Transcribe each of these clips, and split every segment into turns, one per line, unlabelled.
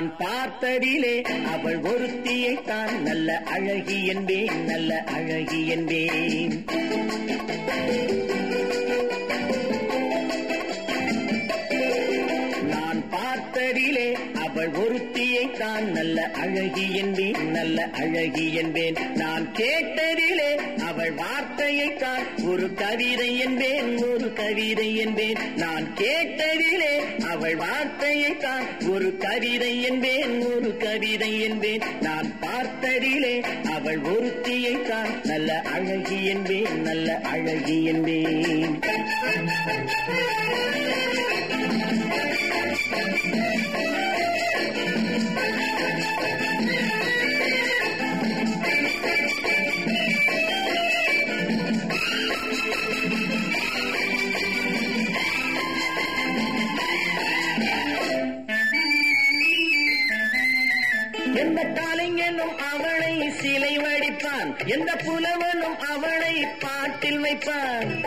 நான் பார்த்ததிலே அவள் ஒருத்தியை தான் நல்ல அழகி என்பேன் நல்ல அழகி என்பேன். நான் நல்ல அழகி என்பேன் நல்ல அழகி என்பேன். நான் கேட்டதிலே அவள் வார்த்தையை தான் ஒரு கவிதை என்பேன் ஒரு கவிதை என்பேன். நான் கேட்டதிலே அவள் வார்த்தையை தான் ஒரு கவிதை என்பேன் ஒரு கவிதை என்பேன். நான் பார்த்ததிலே அவள் ஒருத்தியை தான் நல்ல அழகி என்பேன் நல்ல அழகி என்பேன். எந்த கலைஞனும் அவளை சிலை வடிப்பான். எந்த புலவனும் அவளை பாட்டில் வைப்பான்.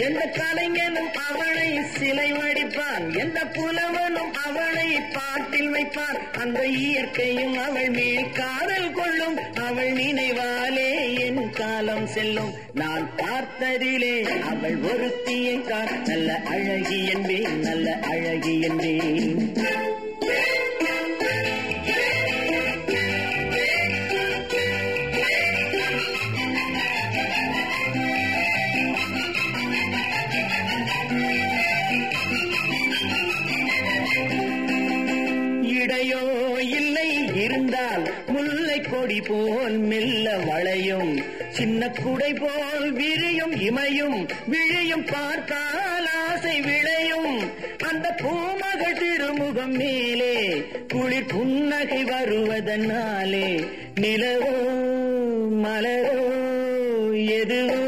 எந்த கலைஞனும் அவளை சிலை வடிப்பான். எந்த புலவனும் அவளை பாட்டில் வைப்பான். அந்த இயற்கையும் அவள் மேல் காதல் கொள்ளும். அவள் நினைவான் காலம் செல்லும். நான் பார்த்ததிலே அவள் ஒருத்தியை தான் நல்ல அழகி என்பேன் நல்ல அழகி என்பேன். இடையோ இல்லை இருந்தால் முல்லை கொடி போல் மெல்ல வளையும். சின்ன குடை போல் விரியும் இமையும் விழியும் பார்த்தால் ஆசை விளையும். அந்த பூமகள் திருமுகம் மேலே குளிர் புன்னகை வருவதனாலே நிலவோ மலரோ எதுவோ.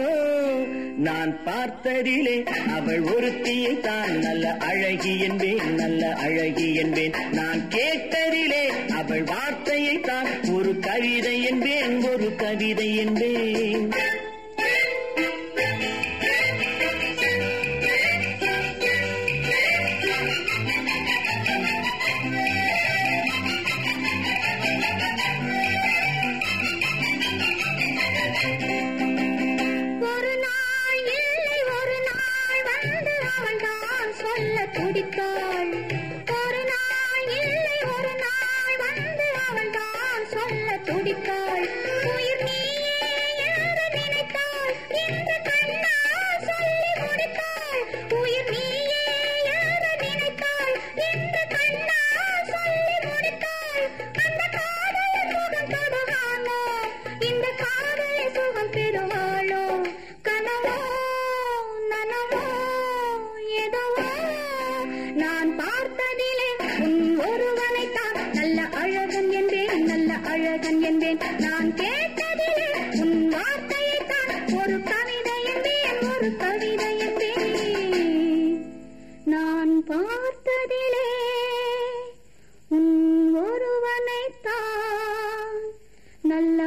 நான் பார்த்ததிலே அவள் ஒருத்தியை தான் நல்ல அழகி என்பேன் நல்ல அழகி என்பேன். நான் கேட்க வார்த்தையை தான் ஒரு கவிதை என்பேன் ஒரு கவிதை என்பேன்.
கேட்டேன். நான் கேட்டதிலே உன் வார்த்தையை தான். ஒரு கவிதை என்பேன் ஒரு கவிதை என்பேன் நான் பார்த்ததிலே உன் ஒருவனைத்தான். நல்ல